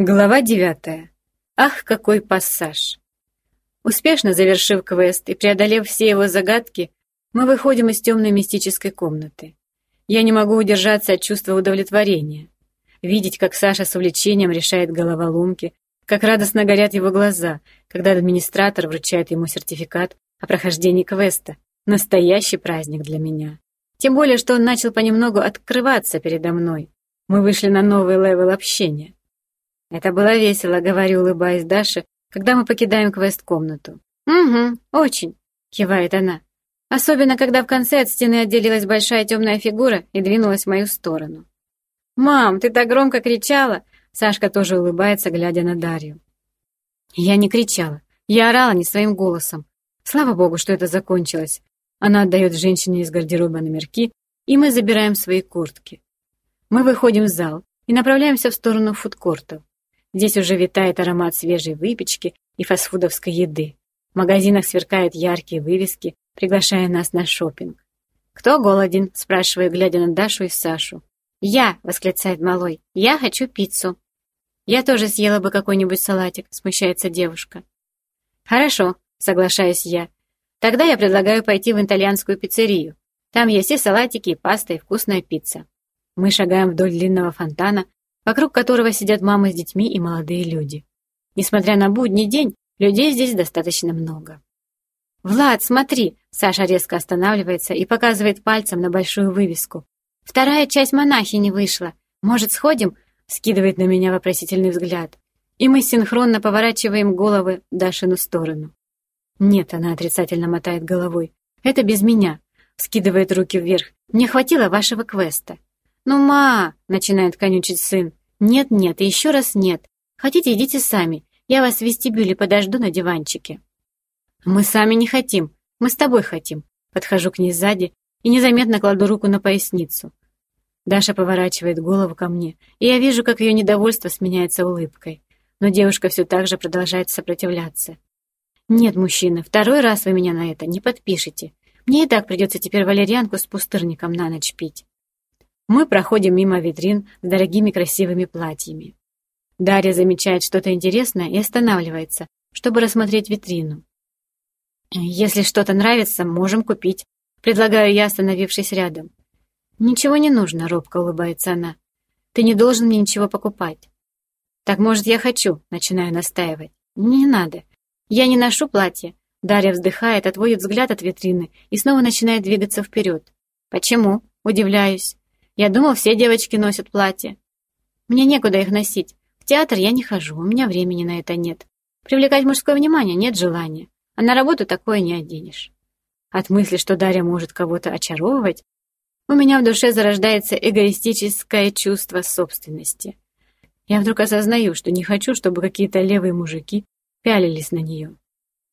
Глава девятая. Ах, какой пассаж! Успешно завершив квест и преодолев все его загадки, мы выходим из темной мистической комнаты. Я не могу удержаться от чувства удовлетворения. Видеть, как Саша с увлечением решает головоломки, как радостно горят его глаза, когда администратор вручает ему сертификат о прохождении квеста. Настоящий праздник для меня. Тем более, что он начал понемногу открываться передо мной. Мы вышли на новый level общения. «Это было весело», — говорю, улыбаясь Даше, когда мы покидаем квест-комнату. «Угу, очень», — кивает она. Особенно, когда в конце от стены отделилась большая темная фигура и двинулась в мою сторону. «Мам, ты так громко кричала!» Сашка тоже улыбается, глядя на Дарью. Я не кричала. Я орала не своим голосом. Слава богу, что это закончилось. Она отдает женщине из гардероба номерки, и мы забираем свои куртки. Мы выходим в зал и направляемся в сторону фудкортов. Здесь уже витает аромат свежей выпечки и фастфудовской еды. В магазинах сверкают яркие вывески, приглашая нас на шопинг. «Кто голоден?» – спрашиваю, глядя на Дашу и Сашу. «Я!» – восклицает малой. «Я хочу пиццу!» «Я тоже съела бы какой-нибудь салатик», – смущается девушка. «Хорошо», – соглашаюсь я. «Тогда я предлагаю пойти в итальянскую пиццерию. Там есть и салатики, и паста, и вкусная пицца». Мы шагаем вдоль длинного фонтана, вокруг которого сидят мамы с детьми и молодые люди. Несмотря на будний день, людей здесь достаточно много. «Влад, смотри!» Саша резко останавливается и показывает пальцем на большую вывеску. «Вторая часть монахини вышла. Может, сходим?» Скидывает на меня вопросительный взгляд. И мы синхронно поворачиваем головы Дашину сторону. «Нет», — она отрицательно мотает головой. «Это без меня», — скидывает руки вверх. «Мне хватило вашего квеста». «Ну, ма!» — начинает конючить сын. «Нет-нет, еще раз нет. Хотите, идите сами. Я вас в вестибюле подожду на диванчике». «Мы сами не хотим. Мы с тобой хотим». Подхожу к ней сзади и незаметно кладу руку на поясницу. Даша поворачивает голову ко мне, и я вижу, как ее недовольство сменяется улыбкой. Но девушка все так же продолжает сопротивляться. «Нет, мужчина, второй раз вы меня на это не подпишете. Мне и так придется теперь валерьянку с пустырником на ночь пить». Мы проходим мимо витрин с дорогими красивыми платьями. Дарья замечает что-то интересное и останавливается, чтобы рассмотреть витрину. «Если что-то нравится, можем купить», — предлагаю я, остановившись рядом. «Ничего не нужно», — робко улыбается она. «Ты не должен мне ничего покупать». «Так, может, я хочу», — начинаю настаивать. «Не надо. Я не ношу платье». Дарья вздыхает, отводит взгляд от витрины и снова начинает двигаться вперед. «Почему?» — удивляюсь. Я думал, все девочки носят платья. Мне некуда их носить. В театр я не хожу, у меня времени на это нет. Привлекать мужское внимание нет желания, а на работу такое не оденешь. От мысли, что Дарья может кого-то очаровывать, у меня в душе зарождается эгоистическое чувство собственности. Я вдруг осознаю, что не хочу, чтобы какие-то левые мужики пялились на нее.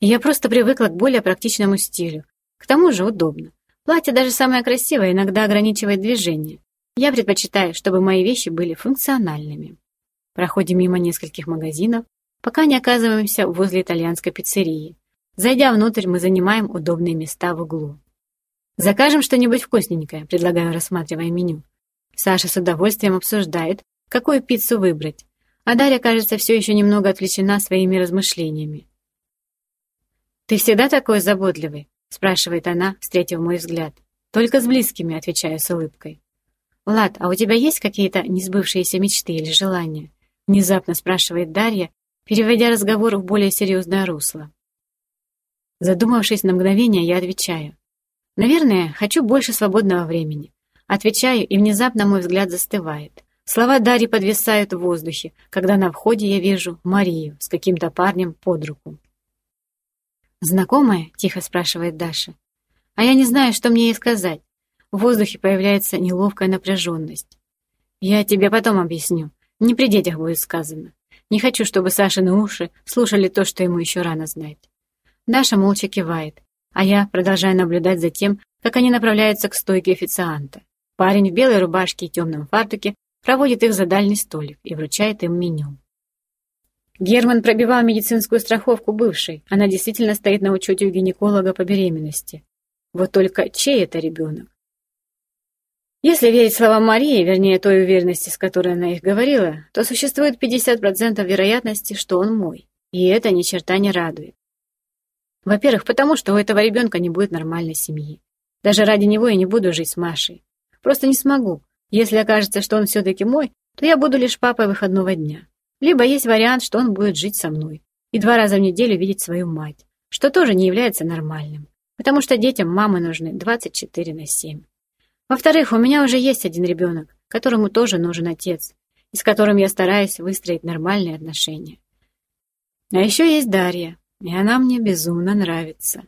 И я просто привыкла к более практичному стилю. К тому же удобно. Платье даже самое красивое иногда ограничивает движение. Я предпочитаю, чтобы мои вещи были функциональными. Проходим мимо нескольких магазинов, пока не оказываемся возле итальянской пиццерии. Зайдя внутрь, мы занимаем удобные места в углу. «Закажем что-нибудь вкусненькое», — предлагаю, рассматривая меню. Саша с удовольствием обсуждает, какую пиццу выбрать, а Дарья, кажется, все еще немного отвлечена своими размышлениями. «Ты всегда такой заботливый?» — спрашивает она, встретив мой взгляд. «Только с близкими», — отвечаю с улыбкой. «Влад, а у тебя есть какие-то несбывшиеся мечты или желания?» Внезапно спрашивает Дарья, переводя разговор в более серьезное русло. Задумавшись на мгновение, я отвечаю. «Наверное, хочу больше свободного времени». Отвечаю, и внезапно мой взгляд застывает. Слова Дарьи подвисают в воздухе, когда на входе я вижу Марию с каким-то парнем под руку. «Знакомая?» — тихо спрашивает Даша. А я не знаю, что мне ей сказать. В воздухе появляется неловкая напряженность. «Я тебе потом объясню. Не при детях будет сказано. Не хочу, чтобы Сашины уши слушали то, что ему еще рано знать». Даша молча кивает, а я продолжаю наблюдать за тем, как они направляются к стойке официанта. Парень в белой рубашке и темном фартуке проводит их за дальний столик и вручает им меню. Герман пробивал медицинскую страховку бывшей. Она действительно стоит на учете у гинеколога по беременности. Вот только чей это ребенок? Если верить словам Марии, вернее той уверенности, с которой она их говорила, то существует 50% вероятности, что он мой. И это ни черта не радует. Во-первых, потому что у этого ребенка не будет нормальной семьи. Даже ради него я не буду жить с Машей. Просто не смогу. Если окажется, что он все-таки мой, то я буду лишь папой выходного дня. Либо есть вариант, что он будет жить со мной и два раза в неделю видеть свою мать, что тоже не является нормальным, потому что детям мамы нужны 24 на 7. Во-вторых, у меня уже есть один ребенок, которому тоже нужен отец, и с которым я стараюсь выстроить нормальные отношения. А еще есть Дарья, и она мне безумно нравится.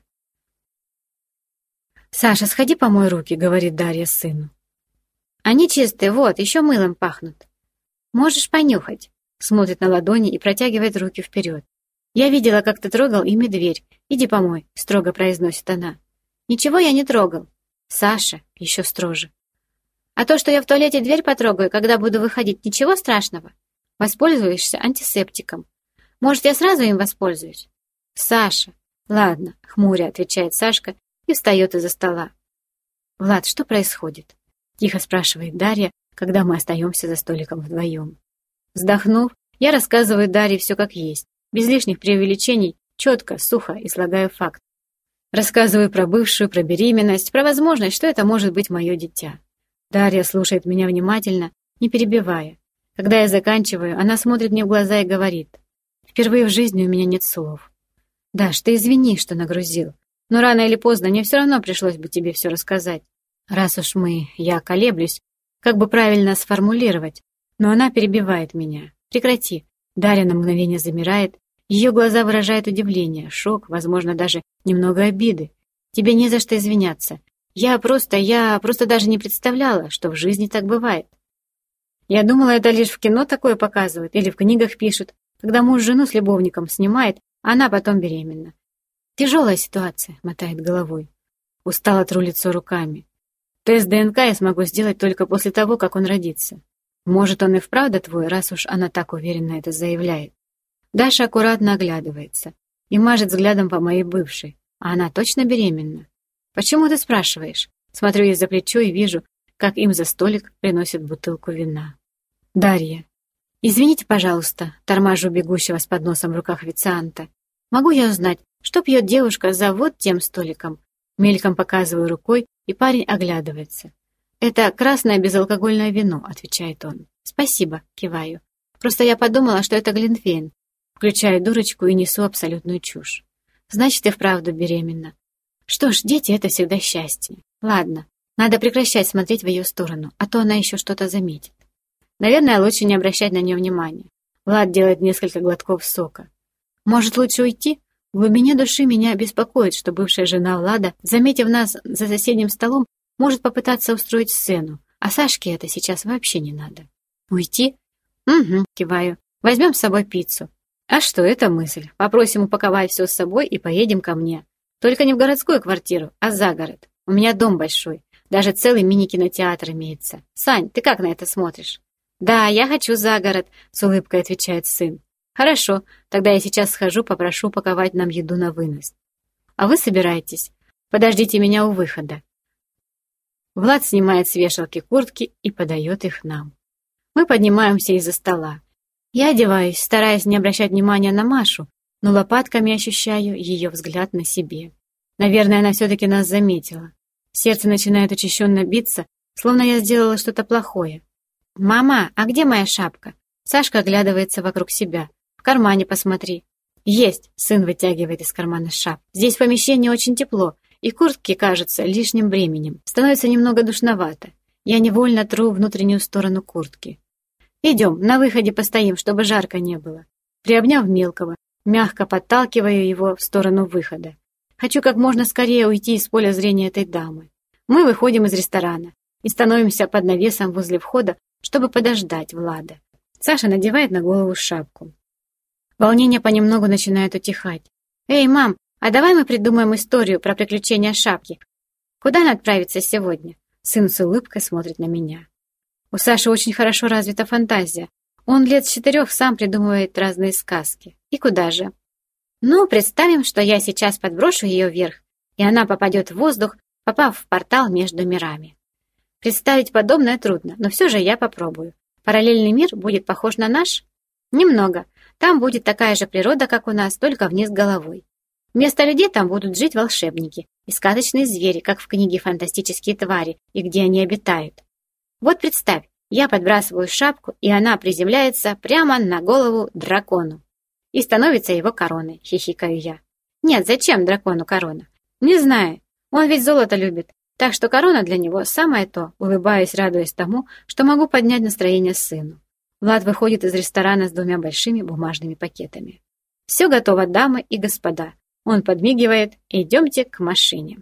«Саша, сходи помой руки», — говорит Дарья сыну. «Они чистые, вот, еще мылом пахнут. Можешь понюхать», — смотрит на ладони и протягивает руки вперед. «Я видела, как ты трогал ими дверь. Иди помой», — строго произносит она. «Ничего я не трогал». «Саша», — еще строже. «А то, что я в туалете дверь потрогаю, когда буду выходить, ничего страшного? Воспользуешься антисептиком. Может, я сразу им воспользуюсь?» «Саша!» «Ладно», — хмуря отвечает Сашка и встает из-за стола. «Влад, что происходит?» — тихо спрашивает Дарья, когда мы остаемся за столиком вдвоем. Вздохнув, я рассказываю Дарье все как есть, без лишних преувеличений, четко, сухо и слагаю факт. Рассказываю про бывшую, про беременность, про возможность, что это может быть мое дитя. Дарья слушает меня внимательно, не перебивая. Когда я заканчиваю, она смотрит мне в глаза и говорит. «Впервые в жизни у меня нет слов. Даш, ты извини, что нагрузил. Но рано или поздно мне все равно пришлось бы тебе все рассказать. Раз уж мы, я колеблюсь, как бы правильно сформулировать. Но она перебивает меня. Прекрати. Дарья на мгновение замирает. Ее глаза выражают удивление, шок, возможно, даже немного обиды. Тебе не за что извиняться. Я просто, я просто даже не представляла, что в жизни так бывает. Я думала, это лишь в кино такое показывают или в книгах пишут, когда муж жену с любовником снимает, она потом беременна. Тяжелая ситуация, мотает головой. Устало тру лицо руками. Тест ДНК я смогу сделать только после того, как он родится. Может, он и вправду твой, раз уж она так уверенно это заявляет. Даша аккуратно оглядывается и мажет взглядом по моей бывшей. А она точно беременна? Почему ты спрашиваешь? Смотрю ей за плечо и вижу, как им за столик приносят бутылку вина. Дарья. «Извините, пожалуйста», — торможу бегущего с подносом в руках официанта. Могу я узнать, что пьет девушка за вот тем столиком? Мельком показываю рукой, и парень оглядывается. «Это красное безалкогольное вино», — отвечает он. «Спасибо», — киваю. «Просто я подумала, что это Глинтвейн». Включаю дурочку и несу абсолютную чушь. «Значит, и вправду беременна». Что ж, дети — это всегда счастье. Ладно, надо прекращать смотреть в ее сторону, а то она еще что-то заметит. Наверное, лучше не обращать на нее внимания. Влад делает несколько глотков сока. Может, лучше уйти? В глубине души меня беспокоит, что бывшая жена Влада, заметив нас за соседним столом, может попытаться устроить сцену, а Сашке это сейчас вообще не надо. Уйти? Угу, киваю. Возьмем с собой пиццу. А что, это мысль. Попросим упаковать все с собой и поедем ко мне. Только не в городскую квартиру, а за город. У меня дом большой. Даже целый мини-кинотеатр имеется. Сань, ты как на это смотришь? Да, я хочу за город, с улыбкой отвечает сын. «Хорошо, тогда я сейчас схожу, попрошу упаковать нам еду на вынос. А вы собирайтесь. Подождите меня у выхода». Влад снимает с вешалки куртки и подает их нам. Мы поднимаемся из-за стола. Я одеваюсь, стараясь не обращать внимания на Машу, но лопатками ощущаю ее взгляд на себе. Наверное, она все-таки нас заметила. Сердце начинает учащенно биться, словно я сделала что-то плохое. «Мама, а где моя шапка?» Сашка оглядывается вокруг себя кармане посмотри». «Есть!» — сын вытягивает из кармана шап. «Здесь в помещении очень тепло, и куртки кажутся лишним бременем. Становится немного душновато. Я невольно тру внутреннюю сторону куртки. Идем, на выходе постоим, чтобы жарко не было». Приобняв мелкого, мягко подталкиваю его в сторону выхода. Хочу как можно скорее уйти из поля зрения этой дамы. Мы выходим из ресторана и становимся под навесом возле входа, чтобы подождать Влада. Саша надевает на голову шапку. Волнение понемногу начинает утихать. «Эй, мам, а давай мы придумаем историю про приключения шапки. Куда она отправится сегодня?» Сын с улыбкой смотрит на меня. У Саши очень хорошо развита фантазия. Он лет с четырех сам придумывает разные сказки. И куда же? Ну, представим, что я сейчас подброшу ее вверх, и она попадет в воздух, попав в портал между мирами. Представить подобное трудно, но все же я попробую. Параллельный мир будет похож на наш? Немного. Там будет такая же природа, как у нас, только вниз головой. Вместо людей там будут жить волшебники и сказочные звери, как в книге «Фантастические твари» и где они обитают. Вот представь, я подбрасываю шапку, и она приземляется прямо на голову дракону. И становится его короной, хихикаю я. Нет, зачем дракону корона? Не знаю, он ведь золото любит, так что корона для него самое то, улыбаясь, радуясь тому, что могу поднять настроение сыну. Влад выходит из ресторана с двумя большими бумажными пакетами. «Все готово, дамы и господа». Он подмигивает «Идемте к машине».